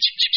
change.